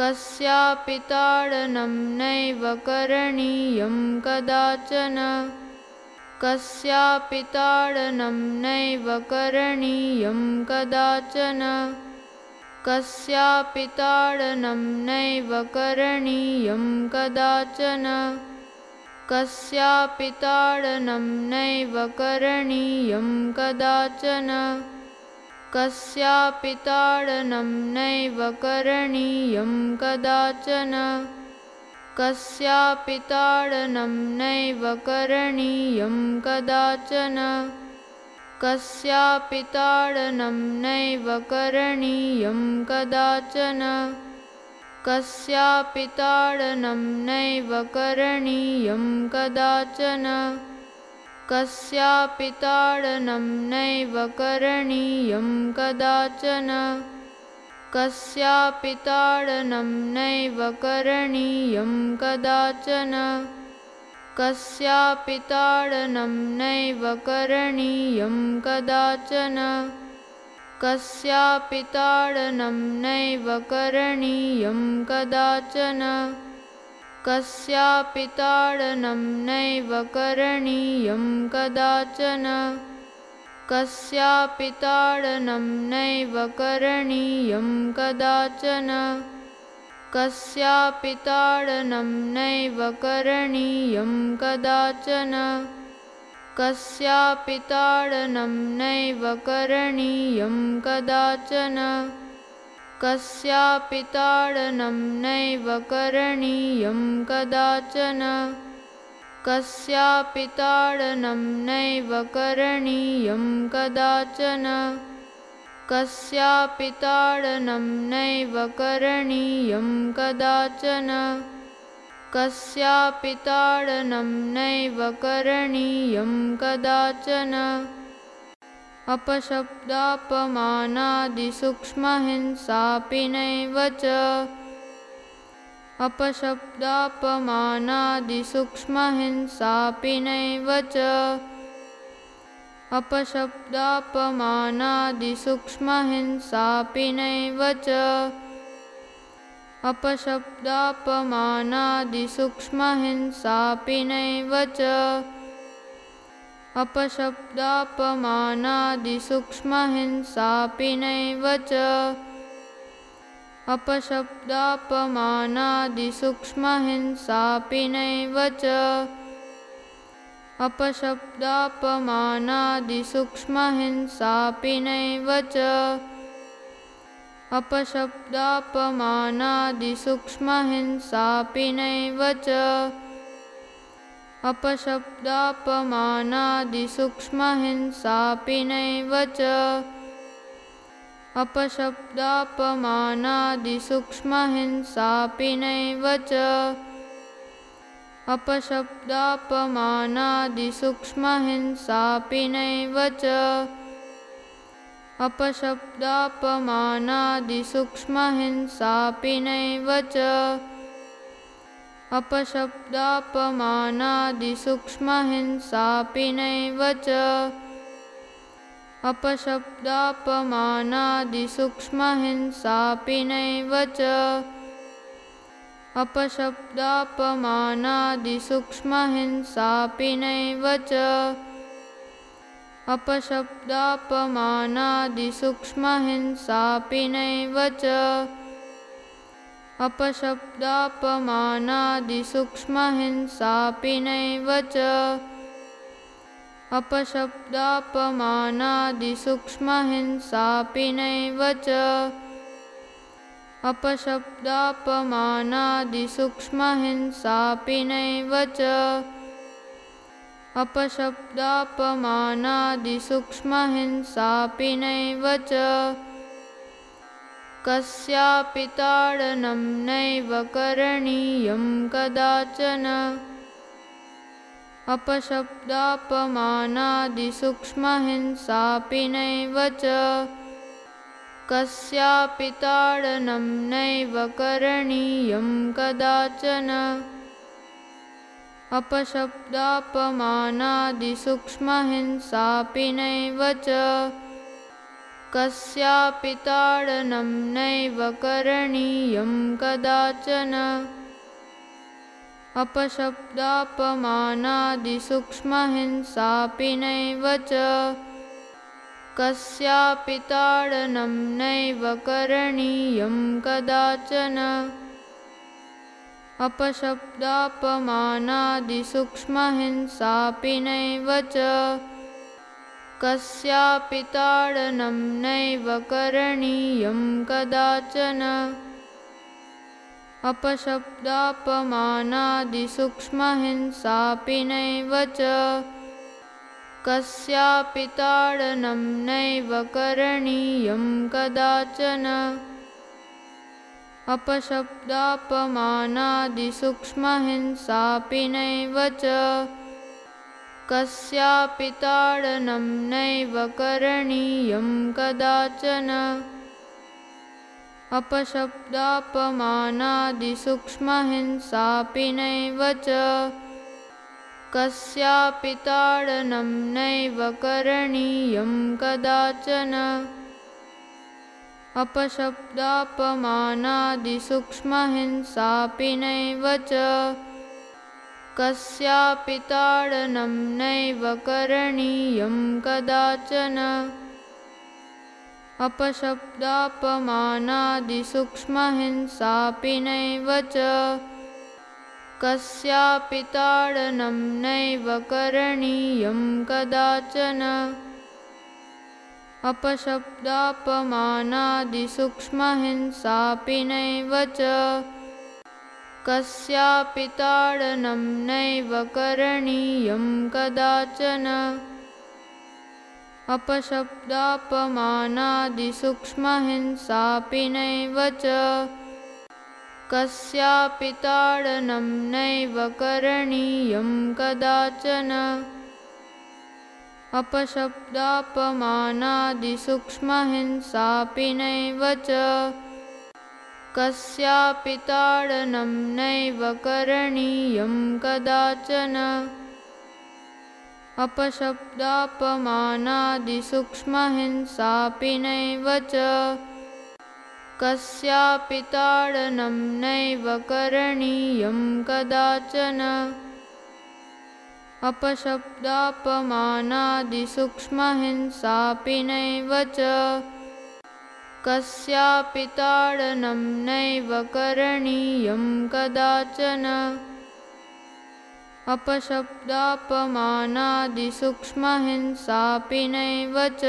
कस्यापि ताडनं नैव करणीयं कदाचन। कस्यापि ताडनं नैव करणीयं कदाचन। कस्यापि ताडनं नैव करणीयं कदाचन। कस्यापि ताडनं नैव करणीयं कदाचन कस्यापि ताडनं नैव करणीयं कदाचन। कस्यापि ताडनं नैव करणीयं कदाचन। कस्यापि ताडनं नैव करणीयं कदाचन। कस्यापि ताडनं नैव करणीयं कदाचन कस्यापि ताडनं नैव करणीयं कदाचन। कस्यापि ताडनं नैव करणीयं कदाचन। कस्यापि ताडनं नैव करणीयं कदाचन। कस्यापि ताडनं नैव करणीयं कदाचन कस्यापि ताडनं नैव करणीयं कदाचन। कस्यापि ताडनं नैव करणीयं कदाचन। कस्यापि ताडनं नैव करणीयं कदाचन। कस्यापि ताडनं नैव करणीयं कदाचन कस्यापि ताडनं नैव करणीयं कदाचन। कस्यापि ताडनं नैव करणीयं कदाचन। कस्यापि ताडनं नैव करणीयं कदाचन। कस्यापि ताडनं नैव करणीयं कदाचन अपशब्दापमानादिसूक्ष्महिंसापि नैव च। अपशब्दापमानादिसूक्ष्महिंसापि नैव च। अपशब्दापमानादिसूक्ष्महिंसापि नैव च। अपशब्दापमानादिसूक्ष्महिंसापि नैव च अपशब्दापमानादिसूक्ष्महिंसापि नैव च। अपशब्दापमानादिसूक्ष्महिंसापि नैव च। अपशब्दापमानादिसूक्ष्महिंसापि नैव च। अपशब्दापमानादिसूक्ष्महिंसापि नैव च अपशब्दापमानादिसूक्ष्महिंसापि नैव च। अपशब्दापमानादिसूक्ष्महिंसापि नैव च। अपशब्दापमानादिसूक्ष्महिंसापि नैव च। अपशब्दापमानादिसूक्ष्महिंसापि नैव च अपशब्दापमानादिसूक्ष्महिंसापि नैव च। अपशब्दापमानादिसूक्ष्महिंसापि नैव च। अपशब्दापमानादिसूक्ष्महिंसापि नैव च। अपशब्दापमानादिसूक्ष्महिंसापि नैव च अपशब्दापमानादिसूक्ष्महिंसापि नैव च। अपशब्दापमानादिसूक्ष्महिंसापि नैव च। अपशब्दापमानादिसूक्ष्महिंसापि नैव च। अपशब्दापमानादिसूक्ष्महिंसापि नैव च कस्यापि ताडनं नैव करणीयं कदाचन। अपशब्दापमानादिसूक्ष्महिंसापि नैव च। कस्यापि ताडनं नैव करणीयं कदाचन। अपशब्दापमानादिसूक्ष्महिंसापि नैव च कस्यापि ताडनं नैव करणीयं कदाचन। अपशब्दापमानादिसूक्ष्महिंसापि नैव च। कस्यापि ताडनं नैव करणीयं कदाचन। अपशब्दापमानादिसूक्ष्महिंसापि नैव च कस्यापि ताडनं नैव करणीयं कदाचन। अपशब्दापमानादिसूक्ष्महिंसापि नैव च। कस्यापि ताडनं नैव करणीयं कदाचन। अपशब्दापमानादिसूक्ष्महिंसापि नैव च कस्यापि ताडनं नैव करणीयं कदाचन। अपशब्दापमानादिसूक्ष्महिंसापि नैव च। कस्यापि ताडनं नैव करणीयं कदाचन। अपशब्दापमानादिसूक्ष्महिंसापि नैव च कस्यापि ताडनं नैव करणीयं कदाचन। अपशब्दापमानादिसूक्ष्महिंसापि नैव च। कस्यापि ताडनं नैव करणीयं कदाचन। अपशब्दापमानादिसूक्ष्महिंसापि नैव च कस्यापि ताडनं नैव करणीयं कदाचन। अपशब्दापमानादिसूक्ष्महिंसापि नैव च। कस्यापि ताडनं नैव करणीयं कदाचन। अपशब्दापमानादिसूक्ष्महिंसापि नैव च कस्यापि ताडनं नैव करणीयं कदाचन। अपशब्दापमानादिसूक्ष्महिंसापि नैव च। कस्यापि ताडनं नैव करणीयं कदाचन। अपशब्दापमानादिसूक्ष्महिंसापि नैव च कस्यापि ताडनं नैव करणीयं कदाचन। अपशब्दापमानादिसूक्ष्महिंसापि नैव च